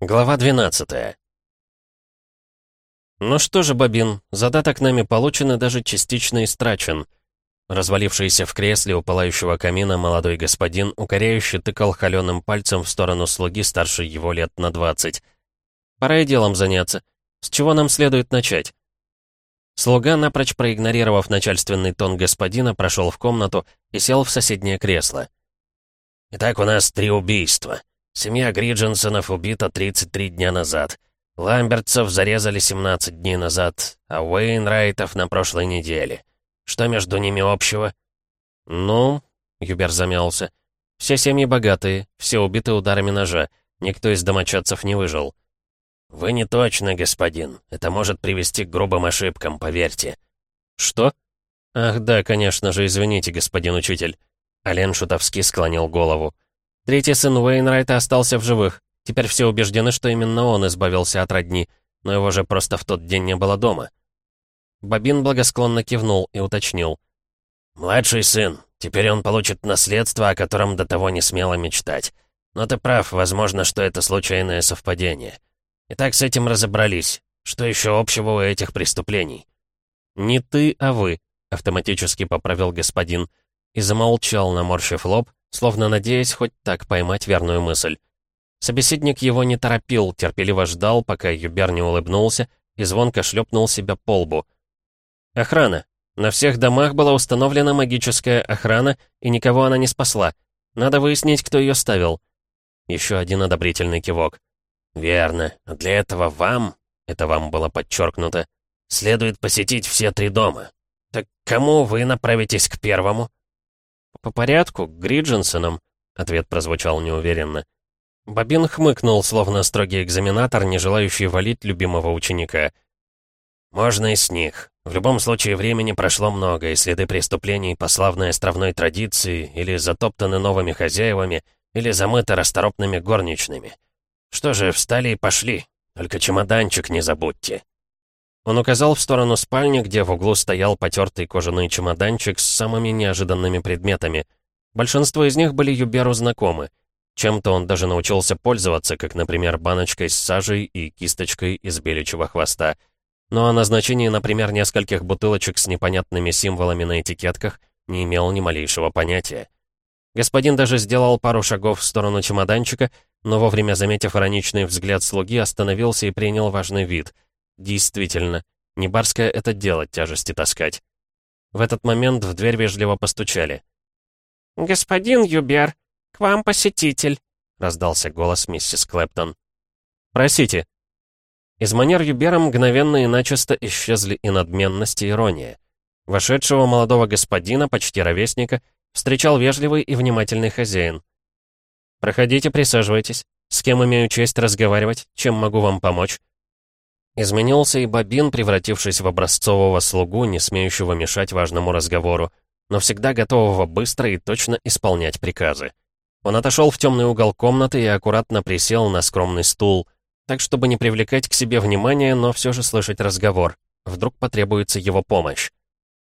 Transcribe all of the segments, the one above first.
Глава 12 «Ну что же, Бобин, задаток нами получен и даже частично истрачен». Развалившийся в кресле у пылающего камина молодой господин укоряюще тыкал холеным пальцем в сторону слуги старше его лет на двадцать. «Пора и делом заняться. С чего нам следует начать?» Слуга, напрочь проигнорировав начальственный тон господина, прошел в комнату и сел в соседнее кресло. «Итак, у нас три убийства. Семья Гридженсонов убита 33 дня назад. Ламбертсов зарезали 17 дней назад, а Уэйнрайтов на прошлой неделе. Что между ними общего?» «Ну...» — Юбер замялся. «Все семьи богатые, все убиты ударами ножа. Никто из домочадцев не выжил». «Вы не точно, господин. Это может привести к грубым ошибкам, поверьте». «Что?» «Ах да, конечно же, извините, господин учитель». Ален Шутовский склонил голову. Третий сын Уэйнрайта остался в живых. Теперь все убеждены, что именно он избавился от родни, но его же просто в тот день не было дома. Бобин благосклонно кивнул и уточнил. «Младший сын. Теперь он получит наследство, о котором до того не смело мечтать. Но ты прав, возможно, что это случайное совпадение. Итак, с этим разобрались. Что еще общего у этих преступлений?» «Не ты, а вы», — автоматически поправил господин, и замолчал, наморщив лоб, словно надеясь хоть так поймать верную мысль. Собеседник его не торопил, терпеливо ждал, пока Юбер не улыбнулся и звонко шлепнул себя по лбу. «Охрана. На всех домах была установлена магическая охрана, и никого она не спасла. Надо выяснить, кто ее ставил». Еще один одобрительный кивок. «Верно. Для этого вам, это вам было подчеркнуто, следует посетить все три дома. Так кому вы направитесь к первому?» «По порядку, к Гриджинсонам», — ответ прозвучал неуверенно. Бобин хмыкнул, словно строгий экзаменатор, не желающий валить любимого ученика. «Можно и с них. В любом случае, времени прошло много, и следы преступлений по славной островной традиции или затоптаны новыми хозяевами, или замыты расторопными горничными. Что же, встали и пошли. Только чемоданчик не забудьте». Он указал в сторону спальни, где в углу стоял потертый кожаный чемоданчик с самыми неожиданными предметами. Большинство из них были Юберу знакомы. Чем-то он даже научился пользоваться, как, например, баночкой с сажей и кисточкой из беличьего хвоста. Но о назначении, например, нескольких бутылочек с непонятными символами на этикетках не имел ни малейшего понятия. Господин даже сделал пару шагов в сторону чемоданчика, но вовремя заметив ироничный взгляд слуги, остановился и принял важный вид — Действительно, не барское это дело тяжести таскать. В этот момент в дверь вежливо постучали. «Господин Юбер, к вам посетитель», — раздался голос миссис Клэптон. «Просите». Из манер Юбера мгновенно и начисто исчезли и надменность, и ирония. Вошедшего молодого господина, почти ровесника, встречал вежливый и внимательный хозяин. «Проходите, присаживайтесь. С кем имею честь разговаривать? Чем могу вам помочь?» Изменился и Бобин, превратившись в образцового слугу, не смеющего мешать важному разговору, но всегда готового быстро и точно исполнять приказы. Он отошел в темный угол комнаты и аккуратно присел на скромный стул, так, чтобы не привлекать к себе внимания, но все же слышать разговор. Вдруг потребуется его помощь.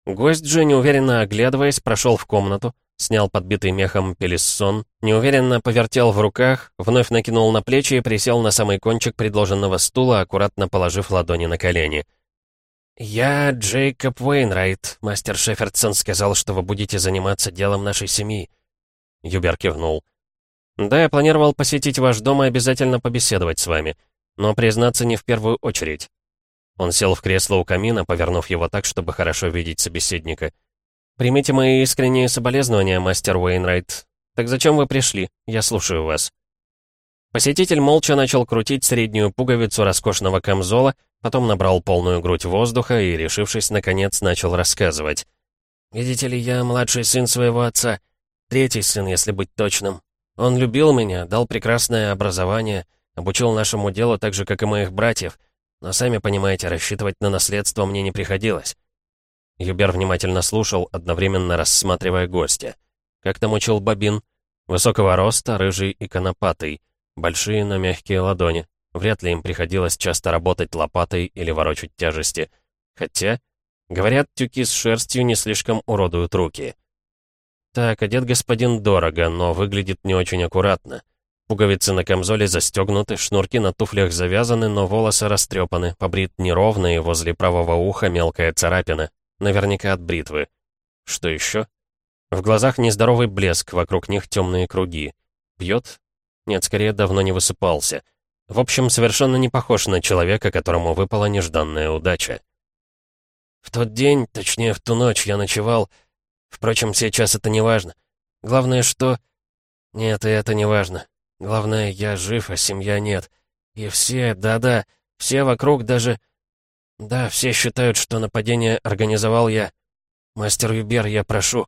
Гость же, неуверенно оглядываясь, прошел в комнату, снял подбитый мехом пелессон, неуверенно повертел в руках, вновь накинул на плечи и присел на самый кончик предложенного стула, аккуратно положив ладони на колени. «Я Джейкоб Уэйнрайт. Мастер Шефердсон сказал, что вы будете заниматься делом нашей семьи». Юбер кивнул. «Да, я планировал посетить ваш дом и обязательно побеседовать с вами. Но, признаться, не в первую очередь». Он сел в кресло у камина, повернув его так, чтобы хорошо видеть собеседника. «Примите мои искренние соболезнования, мастер Уэйнрайт. Так зачем вы пришли? Я слушаю вас». Посетитель молча начал крутить среднюю пуговицу роскошного камзола, потом набрал полную грудь воздуха и, решившись, наконец, начал рассказывать. «Видите ли, я младший сын своего отца. Третий сын, если быть точным. Он любил меня, дал прекрасное образование, обучил нашему делу так же, как и моих братьев. Но, сами понимаете, рассчитывать на наследство мне не приходилось. Юбер внимательно слушал, одновременно рассматривая гостя. Как там учил Бабин? Высокого роста, рыжий и конопатый. Большие, но мягкие ладони. Вряд ли им приходилось часто работать лопатой или ворочать тяжести. Хотя, говорят, тюки с шерстью не слишком уродуют руки. Так, одет господин дорого, но выглядит не очень аккуратно. Пуговицы на камзоле застегнуты, шнурки на туфлях завязаны, но волосы растрепаны, побрит неровно и возле правого уха мелкая царапина. Наверняка от бритвы. Что еще? В глазах нездоровый блеск, вокруг них темные круги. Пьет? Нет, скорее давно не высыпался. В общем, совершенно не похож на человека, которому выпала нежданная удача. В тот день, точнее в ту ночь, я ночевал. Впрочем, сейчас это не важно. Главное, что... Нет, и это не важно. Главное, я жив, а семья нет. И все, да-да, все вокруг даже... Да, все считают, что нападение организовал я. Мастер Юбер, я прошу...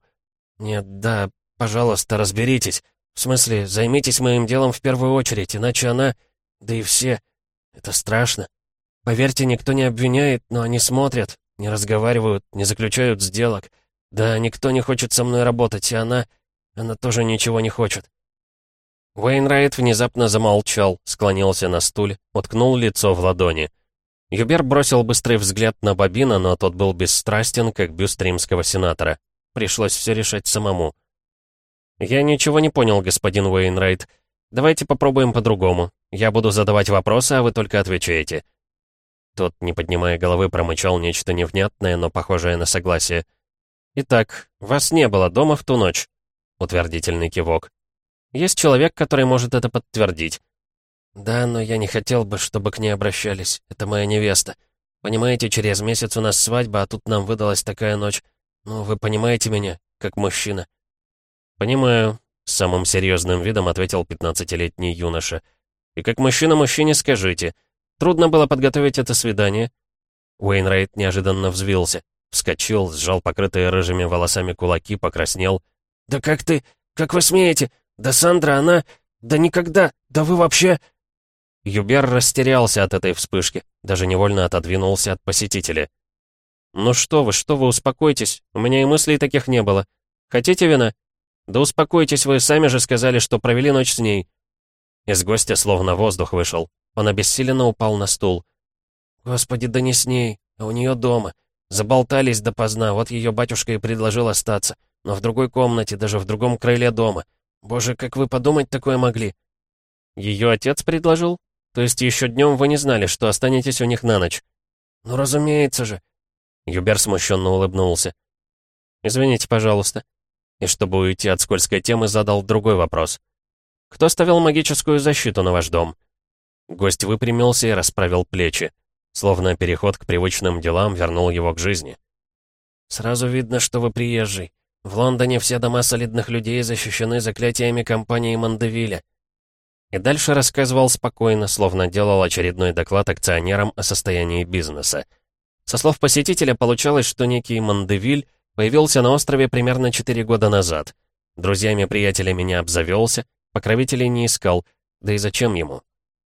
«Нет, да, пожалуйста, разберитесь. В смысле, займитесь моим делом в первую очередь, иначе она... Да и все... Это страшно. Поверьте, никто не обвиняет, но они смотрят, не разговаривают, не заключают сделок. Да, никто не хочет со мной работать, и она... Она тоже ничего не хочет». Уэйнрайт внезапно замолчал, склонился на стуле, уткнул лицо в ладони. Юбер бросил быстрый взгляд на Бобина, но тот был бесстрастен, как бюст римского сенатора. Пришлось все решать самому. «Я ничего не понял, господин Уэйнрайт. Давайте попробуем по-другому. Я буду задавать вопросы, а вы только отвечаете». Тот, не поднимая головы, промычал нечто невнятное, но похожее на согласие. «Итак, вас не было дома в ту ночь?» Утвердительный кивок. «Есть человек, который может это подтвердить». «Да, но я не хотел бы, чтобы к ней обращались. Это моя невеста. Понимаете, через месяц у нас свадьба, а тут нам выдалась такая ночь. «Ну, вы понимаете меня, как мужчина?» «Понимаю», — самым серьезным видом ответил пятнадцатилетний юноша. «И как мужчина мужчине скажите, трудно было подготовить это свидание?» Уэйнрайт неожиданно взвился, вскочил, сжал покрытые рыжими волосами кулаки, покраснел. «Да как ты... Как вы смеете? Да Сандра, она... Да никогда... Да вы вообще...» Юбер растерялся от этой вспышки, даже невольно отодвинулся от посетителя. «Ну что вы, что вы, успокойтесь. У меня и мыслей таких не было. Хотите вина?» «Да успокойтесь, вы сами же сказали, что провели ночь с ней». Из гостя словно воздух вышел. Он обессиленно упал на стул. «Господи, да не с ней, а у нее дома. Заболтались допоздна, вот ее батюшка и предложил остаться. Но в другой комнате, даже в другом крыле дома. Боже, как вы подумать такое могли?» «Ее отец предложил? То есть еще днем вы не знали, что останетесь у них на ночь?» «Ну, разумеется же. Юбер смущенно улыбнулся. «Извините, пожалуйста». И чтобы уйти от скользкой темы, задал другой вопрос. «Кто ставил магическую защиту на ваш дом?» Гость выпрямился и расправил плечи. Словно переход к привычным делам вернул его к жизни. «Сразу видно, что вы приезжий. В Лондоне все дома солидных людей защищены заклятиями компании Мандевиля». И дальше рассказывал спокойно, словно делал очередной доклад акционерам о состоянии бизнеса. Со слов посетителя получалось, что некий Мандевиль появился на острове примерно 4 года назад. Друзьями-приятелями не обзавелся, покровителей не искал, да и зачем ему?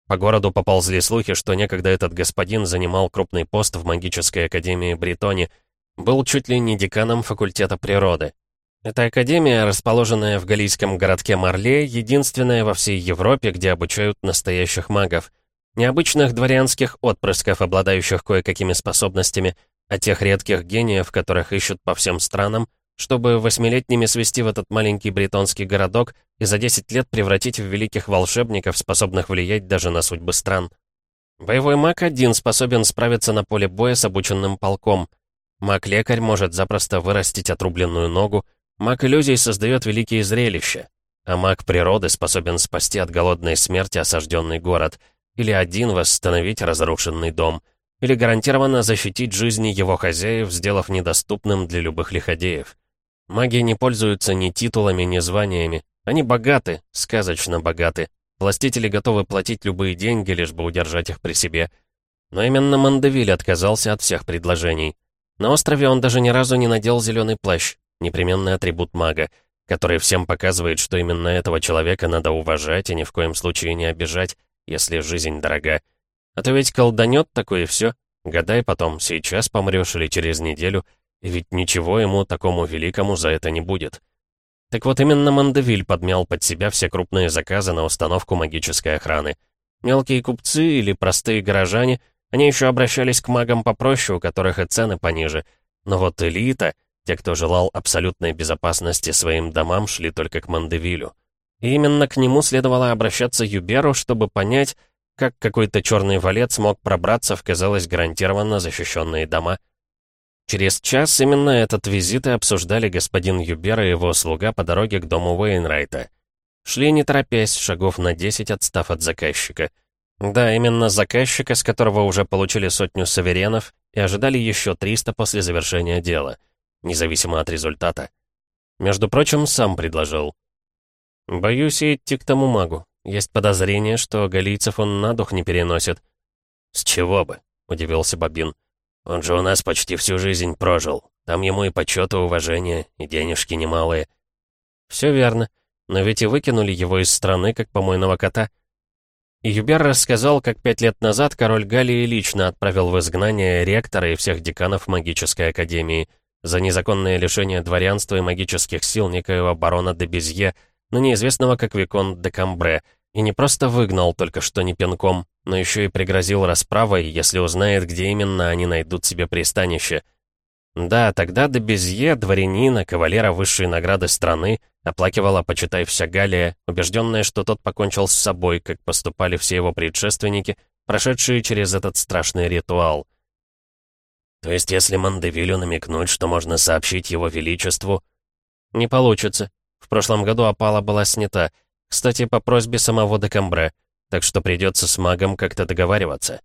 По городу поползли слухи, что некогда этот господин занимал крупный пост в магической академии Бретони, был чуть ли не деканом факультета природы. Эта академия, расположенная в галийском городке Марле, единственная во всей Европе, где обучают настоящих магов. Необычных дворянских отпрысков, обладающих кое-какими способностями, а тех редких гениев, которых ищут по всем странам, чтобы восьмилетними свести в этот маленький бретонский городок и за 10 лет превратить в великих волшебников, способных влиять даже на судьбы стран. Боевой маг один способен справиться на поле боя с обученным полком. Маг-лекарь может запросто вырастить отрубленную ногу, маг иллюзий создает великие зрелища, а маг природы способен спасти от голодной смерти осажденный город — или один восстановить разрушенный дом, или гарантированно защитить жизни его хозяев, сделав недоступным для любых лиходеев. Маги не пользуются ни титулами, ни званиями. Они богаты, сказочно богаты. Властители готовы платить любые деньги, лишь бы удержать их при себе. Но именно Мандевиль отказался от всех предложений. На острове он даже ни разу не надел зеленый плащ, непременный атрибут мага, который всем показывает, что именно этого человека надо уважать и ни в коем случае не обижать, если жизнь дорога. А то ведь колданет такое все. Гадай потом, сейчас помрешь или через неделю, и ведь ничего ему такому великому за это не будет. Так вот именно Мандевиль подмял под себя все крупные заказы на установку магической охраны. Мелкие купцы или простые горожане, они еще обращались к магам попроще, у которых и цены пониже. Но вот элита, те, кто желал абсолютной безопасности своим домам, шли только к Мандевилю. И именно к нему следовало обращаться Юберу, чтобы понять, как какой-то черный валет смог пробраться в, казалось, гарантированно защищенные дома. Через час именно этот визит и обсуждали господин Юбер и его слуга по дороге к дому Уэйнрайта. Шли не торопясь, шагов на 10 отстав от заказчика. Да, именно заказчика, с которого уже получили сотню саверенов и ожидали еще 300 после завершения дела, независимо от результата. Между прочим, сам предложил. «Боюсь идти к тому магу. Есть подозрение, что галийцев он на дух не переносит». «С чего бы?» — удивился Бабин. «Он же у нас почти всю жизнь прожил. Там ему и почет, и уважение, и денежки немалые». «Все верно. Но ведь и выкинули его из страны, как помойного кота». И Юбер рассказал, как пять лет назад король Галлии лично отправил в изгнание ректора и всех деканов магической академии за незаконное лишение дворянства и магических сил некоего барона де Безье, но неизвестного как Викон де Камбре, и не просто выгнал только что не пинком, но еще и пригрозил расправой, если узнает, где именно они найдут себе пристанище. Да, тогда де Безье, дворянина, кавалера высшей награды страны, оплакивала, почитай, вся Галия, убежденная, что тот покончил с собой, как поступали все его предшественники, прошедшие через этот страшный ритуал. То есть, если Мандевилю намекнуть, что можно сообщить его величеству... Не получится. В прошлом году опала была снята. Кстати, по просьбе самого Декамбре. Так что придется с магом как-то договариваться.